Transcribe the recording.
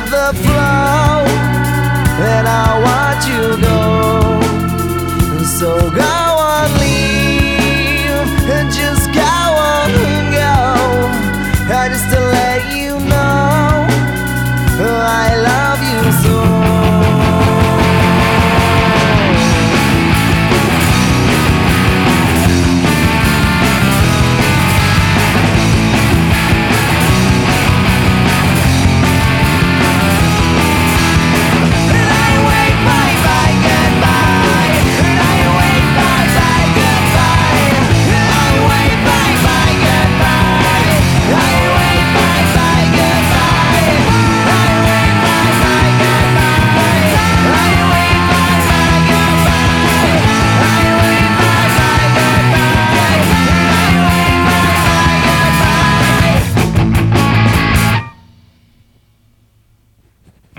let the flow, and I watch you go. So go on.